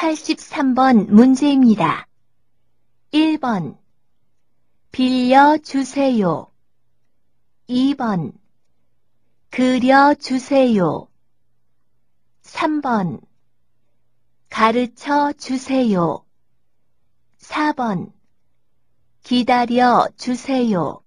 83번 문제입니다. 1번 빌려주세요. 2번 그려주세요. 3번 가르쳐 주세요. 4번 기다려 주세요.